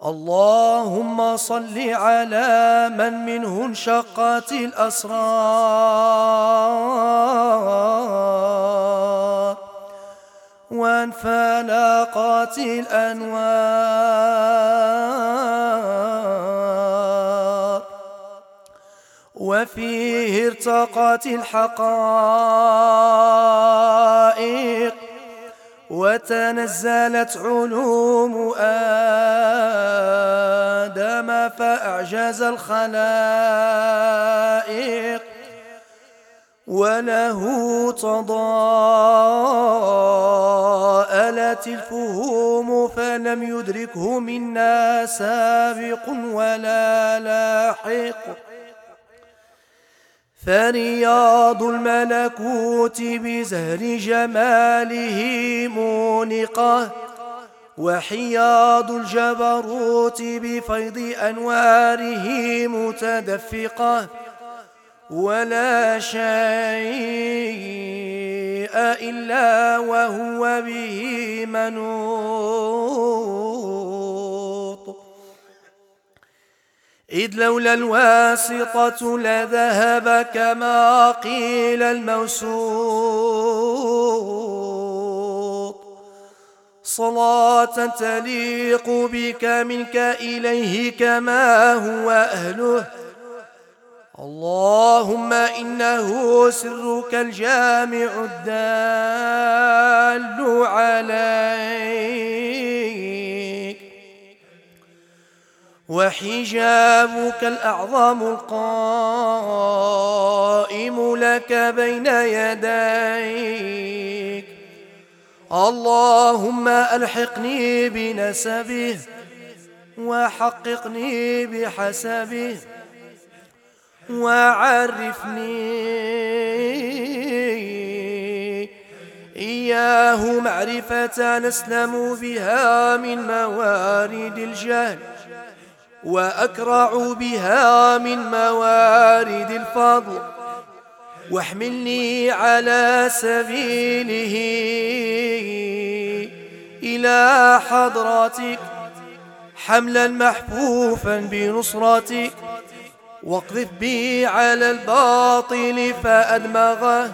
اللهم صل على من منه انشقت الأسرار وانفلقت الأنوار وفيه ارتقت الحقائق وتنزلت علوم آدم فأعجز الخلائق وله تضاءلت الفهوم فلم يدركه منا سابق ولا لاحق فرياض الملكوت بزهر جماله مونقة وحياض الجبروت بفيض أنواره متدفقة ولا شيء إلا وهو به منوط إذ لولا الواسطة لذهب كما قيل الموسوط. صلاة تليق بك منك إليه كما هو أهله. اللهم إنه سرك الجامع الدال عليك. وحجابك الأعظم القائم لك بين يديك. اللهم ألحقني بنسبه وحققني بحسبه وعرفني إياه معرفة نسلم بها من موارد الجهل. وأكرع بها من موارد الفضل واحملني على سبيله إلى حضرتك حملا محفوفا بنصرتك واقذف بي على الباطل فأدمغه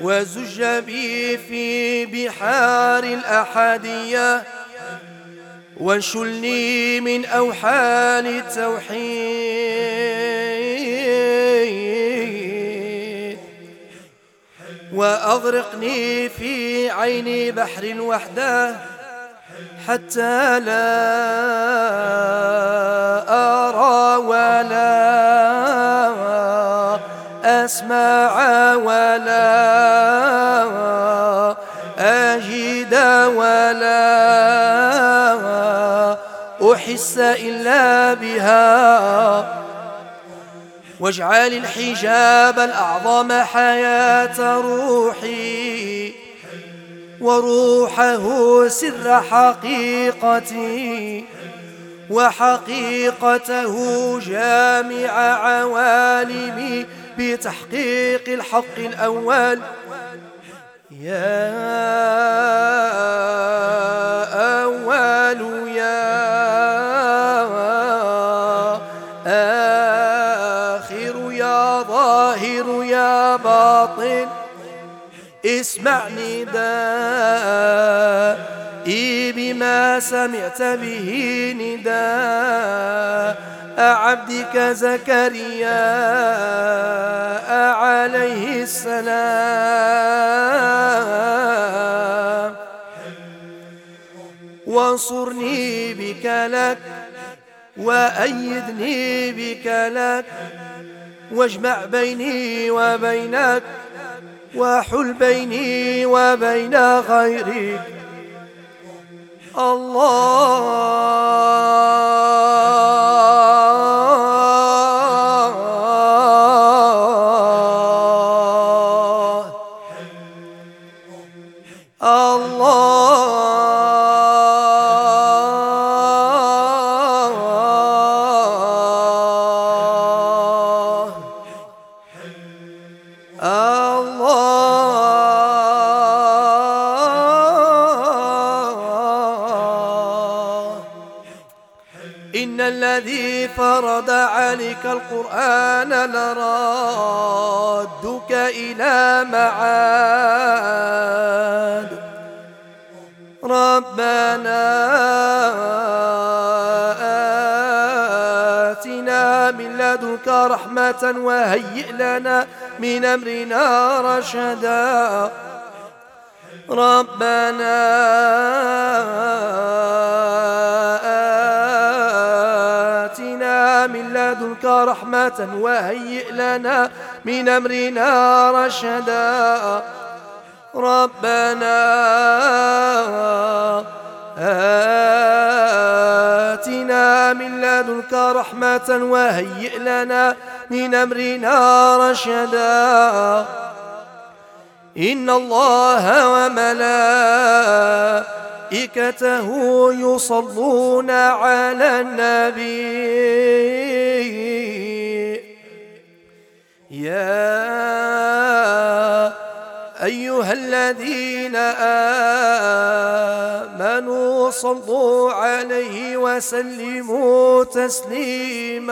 وزج بي في بحار الأحدية وانشلني من أوحال التوحيد. وأغرقني في عين بحر الوحدة حتى لا أرى ولا أسمع ولا أحس إلا بها. واجعل الحجاب الأعظم حياة روحي وروحه سر حقيقتي وحقيقته جامع عوالمي بتحقيق الحق الأول. يا باطن اسمع ندائي بما سمعت به نداء عبدك زكريا عليه السلام. وانصرني بك لك وأيدني بك لك واجمع بيني وبينك وحل بيني وبين غيرك إن الذي فرض عليك القرآن لرادك إلى معاد. ربنا من لدنك رحمة وهيئ لنا من أمرنا رشدا. ربنا من لدنك رحمة وهيئ لنا من أمرنا رشدا. ربنا آتنا من لدنك رحمة وهيئ لنا من أمرنا رشدا. إن الله وملائكته ملائكته يصلون على النبي. يا أيها الذين آمنوا صلوا عليه وسلموا تسليماً.